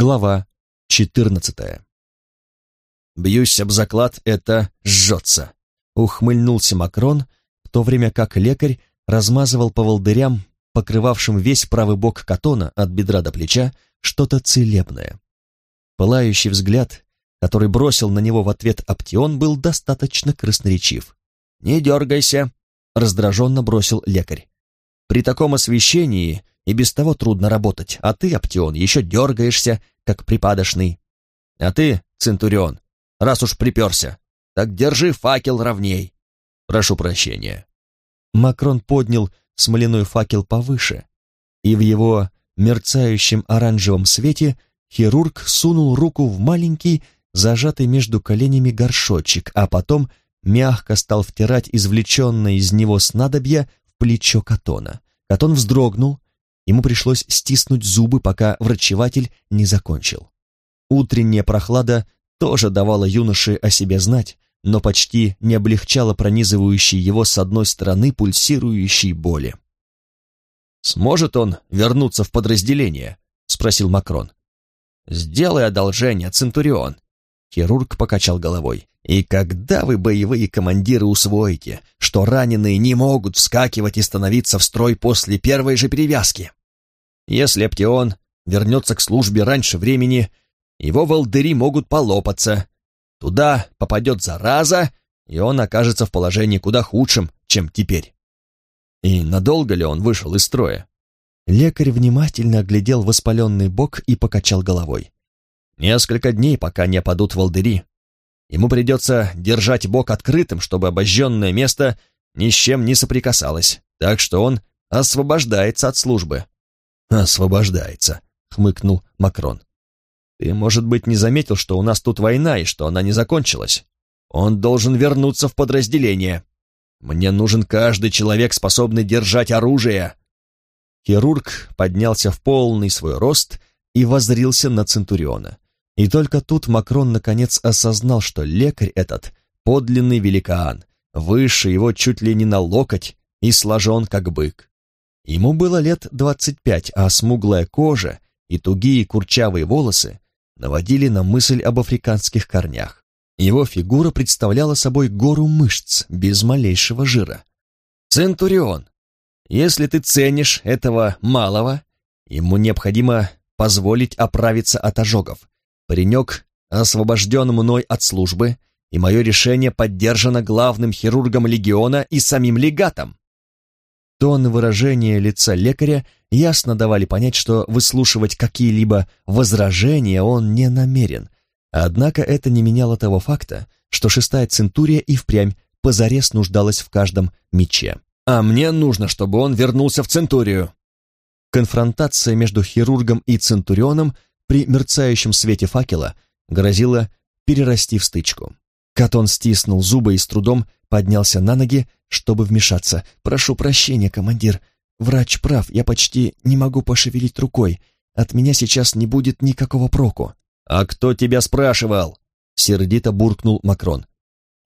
Глава четырнадцатая. «Бьюсь об заклад, это жжется», — ухмыльнулся Макрон, в то время как лекарь размазывал по волдырям, покрывавшим весь правый бок катона от бедра до плеча, что-то целебное. Пылающий взгляд, который бросил на него в ответ Аптион, был достаточно красноречив. «Не дергайся», — раздраженно бросил лекарь. «При таком освещении и без того трудно работать, а ты, Аптион, еще дергаешься, как припадочный. А ты, Центурион, раз уж приперся, так держи факел ровней. Прошу прощения». Макрон поднял смоляной факел повыше, и в его мерцающем оранжевом свете хирург сунул руку в маленький, зажатый между коленями горшочек, а потом мягко стал втирать извлеченное из него снадобье плечо Катона. Катон вздрогнул, ему пришлось стиснуть зубы, пока врачеватель не закончил. Утренняя прохлада тоже давала юноше о себе знать, но почти не облегчала пронизывающей его с одной стороны пульсирующей боли. «Сможет он вернуться в подразделение?» — спросил Макрон. «Сделай одолжение, Центурион», — хирург покачал головой. «И когда вы, боевые командиры, усвоите, что раненые не могут вскакивать и становиться в строй после первой же перевязки? Если Аптеон вернется к службе раньше времени, его волдыри могут полопаться, Туда попадет зараза, и он окажется в положении куда худшем, чем теперь. И надолго ли он вышел из строя? Лекарь внимательно оглядел воспаленный бок и покачал головой. Несколько дней, пока не опадут волдыри. Ему придется держать бок открытым, чтобы обожженное место ни с чем не соприкасалось, так что он освобождается от службы. «Освобождается», — хмыкнул Макрон. Ты, может быть, не заметил, что у нас тут война и что она не закончилась. Он должен вернуться в подразделение. Мне нужен каждый человек, способный держать оружие. Хирург поднялся в полный свой рост и воззрился на Центуриона. И только тут Макрон наконец осознал, что лекарь этот — подлинный великан, выше его чуть ли не на локоть и сложен как бык. Ему было лет двадцать пять, а смуглая кожа и тугие курчавые волосы наводили на мысль об африканских корнях. Его фигура представляла собой гору мышц без малейшего жира. «Центурион, если ты ценишь этого малого, ему необходимо позволить оправиться от ожогов. Паренек освобожден мной от службы, и мое решение поддержано главным хирургом легиона и самим легатом. Тон и выражение лица лекаря ясно давали понять, что выслушивать какие-либо возражения он не намерен. Однако это не меняло того факта, что шестая центурия и впрямь позарез нуждалась в каждом мече. «А мне нужно, чтобы он вернулся в центурию!» Конфронтация между хирургом и центурионом при мерцающем свете факела грозила перерасти в стычку. Катон стиснул зубы и с трудом поднялся на ноги, чтобы вмешаться. «Прошу прощения, командир. Врач прав, я почти не могу пошевелить рукой. От меня сейчас не будет никакого проку». «А кто тебя спрашивал?» — сердито буркнул Макрон.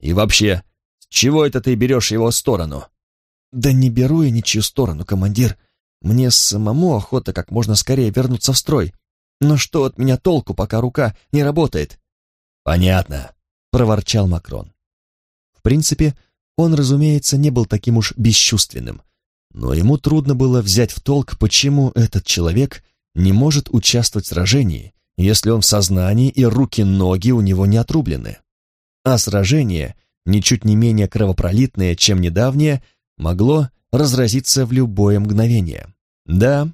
«И вообще, с чего это ты берешь его сторону?» «Да не беру я ничью сторону, командир. Мне самому охота как можно скорее вернуться в строй. Но что от меня толку, пока рука не работает?» «Понятно», — проворчал Макрон. В принципе, он, разумеется, не был таким уж бесчувственным, но ему трудно было взять в толк, почему этот человек не может участвовать в сражении, если он в сознании и руки-ноги у него не отрублены. А сражение, ничуть не менее кровопролитное, чем недавнее, могло разразиться в любое мгновение. Да,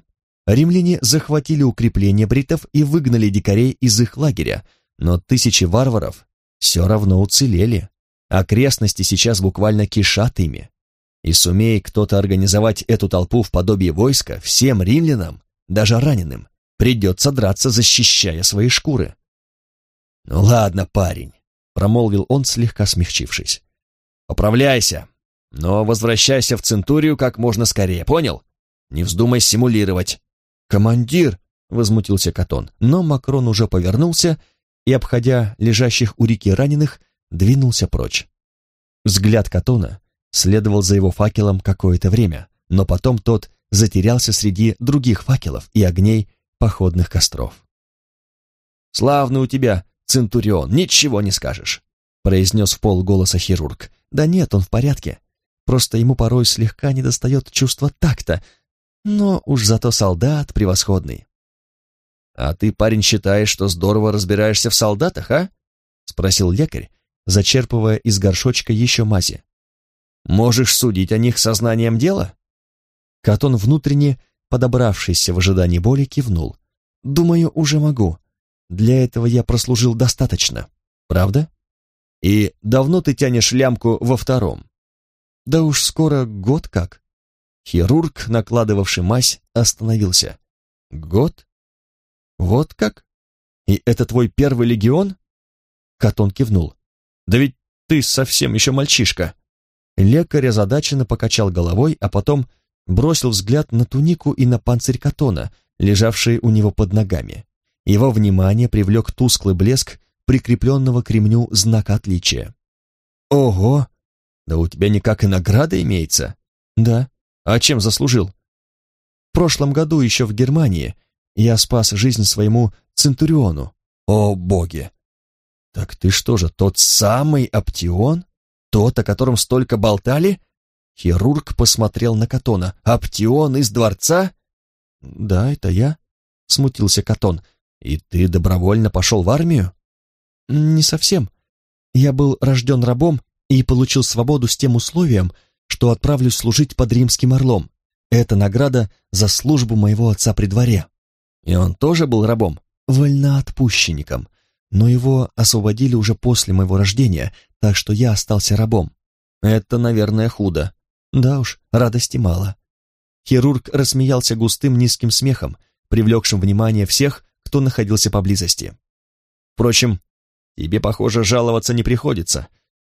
римляне захватили укрепления бритов и выгнали дикарей из их лагеря, но тысячи варваров все равно уцелели. Окрестности сейчас буквально кишат ими. И сумей кто-то организовать эту толпу в подобии войска, всем римлянам, даже раненым, придется драться, защищая свои шкуры. «Ну ладно, парень», — промолвил он, слегка смягчившись. «Поправляйся, но возвращайся в Центурию как можно скорее, понял? Не вздумай симулировать». «Командир!» — возмутился Катон, но Макрон уже повернулся и, обходя лежащих у реки раненых, двинулся прочь. Взгляд Катона следовал за его факелом какое-то время, но потом тот затерялся среди других факелов и огней походных костров. Славный у тебя Центурион, ничего не скажешь», произнес в полголоса хирург. «Да нет, он в порядке. Просто ему порой слегка недостает чувства такта, но уж зато солдат превосходный». «А ты, парень, считаешь, что здорово разбираешься в солдатах, а?» спросил лекарь, зачерпывая из горшочка еще мази. «Можешь судить о них сознанием дела?» Катон внутренне, подобравшийся в ожидании боли, кивнул. «Думаю, уже могу. Для этого я прослужил достаточно. Правда? И давно ты тянешь лямку во втором? Да уж скоро год как. Хирург, накладывавший мазь, остановился. Год? Вот как? И это твой первый легион? Катон кивнул. Да ведь ты совсем еще мальчишка. Лекарь озадаченно покачал головой, а потом бросил взгляд на тунику и на панцирь Катона, лежавшие у него под ногами. Его внимание привлек тусклый блеск прикрепленного к ремню знака отличия. «Ого! Да у тебя никак и награда имеется?» «Да. А чем заслужил?» «В прошлом году еще в Германии я спас жизнь своему Центуриону». «О, боги! Так ты что же, тот самый Аптион? Тот, о котором столько болтали?» Хирург посмотрел на Катона. «Аптион из дворца?» «Да, это я», — смутился Катон. «И ты добровольно пошел в армию?» «Не совсем. Я был рожден рабом и получил свободу с тем условием, что отправлюсь служить под римским орлом. Это награда за службу моего отца при дворе». «И он тоже был рабом?» «Вольноотпущенником. Но его освободили уже после моего рождения, так что я остался рабом». «Это, наверное, худо». «Да уж, радости мало». Хирург рассмеялся густым низким смехом, привлекшим внимание всех, кто находился поблизости. Впрочем, тебе, похоже, жаловаться не приходится.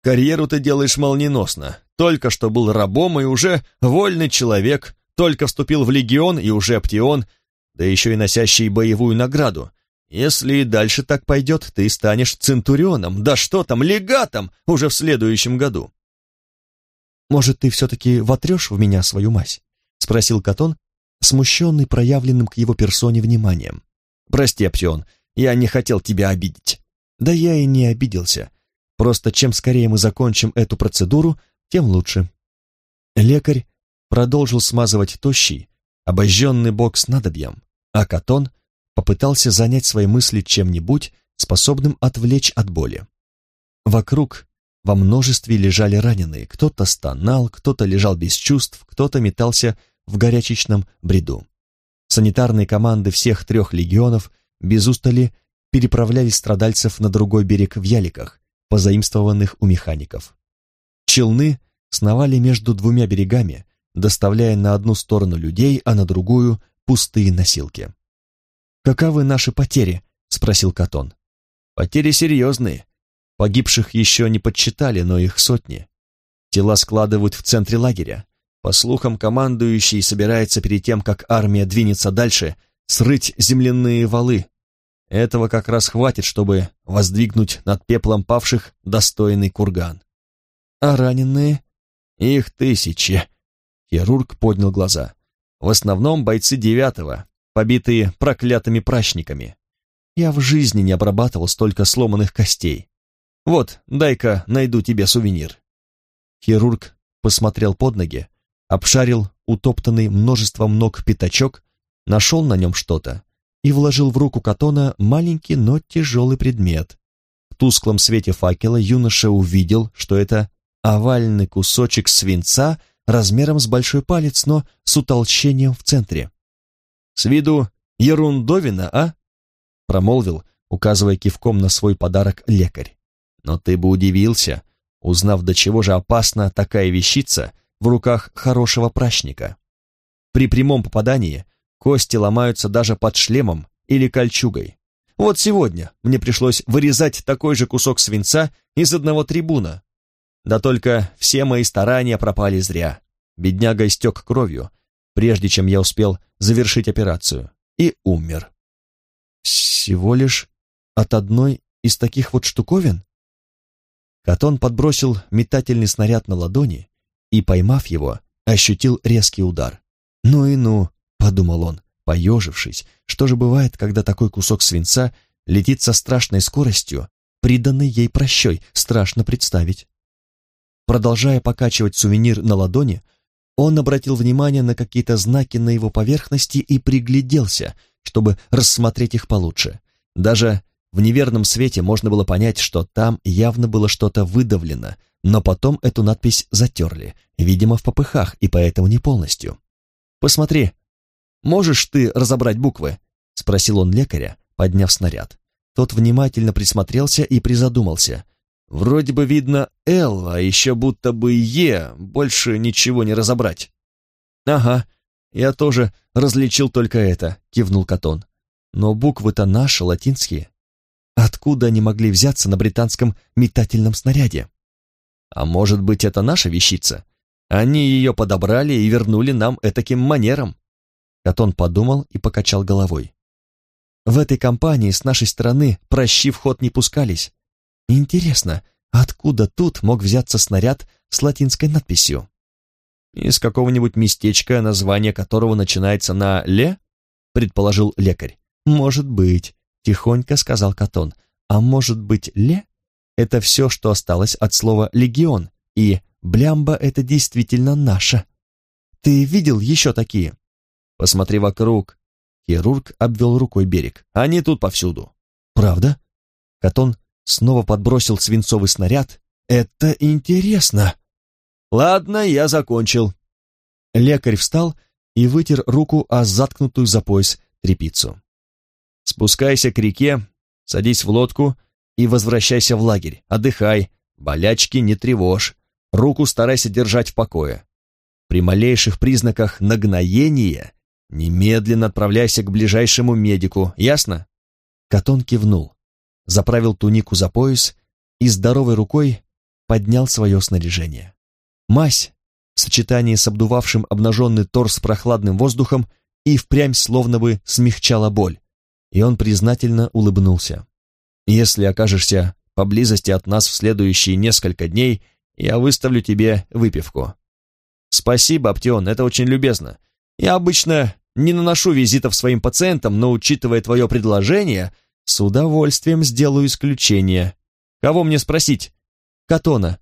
Карьеру ты делаешь молниеносно. Только что был рабом и уже вольный человек, только вступил в легион и уже оптион, да еще и носящий боевую награду. Если и дальше так пойдет, ты станешь центурионом, да что там, легатом уже в следующем году. «Может, ты все-таки вотрешь в меня свою мазь?» — спросил Катон, смущенный проявленным к его персоне вниманием. Прости, Аптеон, я не хотел тебя обидеть. Да я и не обиделся. Просто чем скорее мы закончим эту процедуру, тем лучше. Лекарь продолжил смазывать тощий, обожженный бок с а Катон попытался занять свои мысли чем-нибудь, способным отвлечь от боли. Вокруг во множестве лежали раненые, кто-то стонал, кто-то лежал без чувств, кто-то метался в горячечном бреду. Санитарные команды всех трех легионов без устали переправляли страдальцев на другой берег в яликах, позаимствованных у механиков. Челны сновали между двумя берегами, доставляя на одну сторону людей, а на другую — пустые носилки. «Каковы наши потери?» — спросил Катон. «Потери серьезные. Погибших еще не подсчитали, но их сотни. Тела складывают в центре лагеря. По слухам, командующий собирается перед тем, как армия двинется дальше, срыть земляные валы. Этого как раз хватит, чтобы воздвигнуть над пеплом павших достойный курган. А раненые? Их тысячи. Хирург поднял глаза. В основном бойцы девятого, побитые проклятыми прачниками. Я в жизни не обрабатывал столько сломанных костей. Вот, дай-ка найду тебе сувенир. Хирург посмотрел под ноги, обшарил утоптанный множеством ног пятачок, нашел на нем что-то и вложил в руку Катона маленький, но тяжелый предмет. В тусклом свете факела юноша увидел, что это овальный кусочек свинца размером с большой палец, но с утолщением в центре. «С виду ерундовина, а?» промолвил, указывая кивком на свой подарок лекарь. «Но ты бы удивился, узнав, до чего же опасна такая вещица в руках хорошего прачника. При прямом попадании кости ломаются даже под шлемом или кольчугой. Вот сегодня мне пришлось вырезать такой же кусок свинца из одного трибуна. Да только все мои старания пропали зря. Бедняга истек кровью, прежде чем я успел завершить операцию, и умер. Всего лишь от одной из таких вот штуковин? Катон подбросил метательный снаряд на ладони и, поймав его, ощутил резкий удар. «Ну и ну», — подумал он, поежившись, что же бывает, когда такой кусок свинца летит со страшной скоростью, приданной ей прощой, страшно представить. Продолжая покачивать сувенир на ладони, он обратил внимание на какие-то знаки на его поверхности и пригляделся, чтобы рассмотреть их получше. Даже в неверном свете можно было понять, что там явно было что-то выдавлено, но потом эту надпись затерли, видимо, в попыхах, и поэтому не полностью. «Посмотри, можешь ты разобрать буквы?» — спросил он лекаря, подняв снаряд. Тот внимательно присмотрелся и призадумался. «Вроде бы видно «Л», а еще будто бы «Е», больше ничего не разобрать». «Ага, я тоже различил только это», — кивнул Катон. «Но буквы-то наши, латинские. Откуда они могли взяться на британском метательном снаряде? А может быть, это наша вещица? Они ее подобрали и вернули нам этаким манером. Катон подумал и покачал головой. В этой компании с нашей стороны прощи в ход не пускались. Интересно, откуда тут мог взяться снаряд с латинской надписью? Из какого-нибудь местечка, название которого начинается на «ле», предположил лекарь. Может быть, Тихонько сказал Катон. А может быть, ле? Это все, что осталось от слова «легион», и «блямба» — это действительно наша. Ты видел еще такие? Посмотри вокруг. Хирург обвел рукой берег. Они тут повсюду. Правда? Катон снова подбросил свинцовый снаряд. Это интересно. Ладно, я закончил. Лекарь встал и вытер руку о заткнутую за пояс трепицу. Спускайся к реке, садись в лодку и возвращайся в лагерь. Отдыхай, болячки не тревожь, руку старайся держать в покое. При малейших признаках нагноения немедленно отправляйся к ближайшему медику, ясно? Катон кивнул, заправил тунику за пояс и здоровой рукой поднял свое снаряжение. Мазь в сочетании с обдувавшим обнаженный торс прохладным воздухом и впрямь словно бы смягчала боль и он признательно улыбнулся. «Если окажешься поблизости от нас в следующие несколько дней, я выставлю тебе выпивку». «Спасибо, Аптеон, это очень любезно. Я обычно не наношу визитов своим пациентам, но, учитывая твое предложение, с удовольствием сделаю исключение. Кого мне спросить?» «Катона.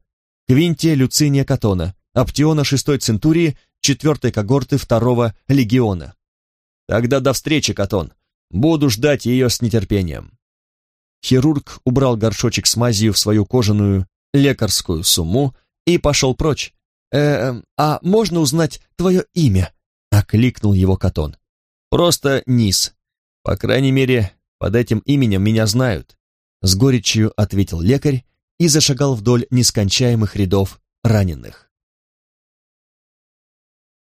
Квинтия Люциния Катона, Аптеона шестой центурии, четвертой когорты второго легиона». «Тогда до встречи, Катон. Буду ждать ее с нетерпением. Хирург убрал горшочек с мазью в свою кожаную лекарскую сумму и пошел прочь. «Э, а можно узнать твое имя?» — окликнул его Катон. «Просто Низ. По крайней мере, под этим именем меня знают», — с горечью ответил лекарь и зашагал вдоль нескончаемых рядов раненых.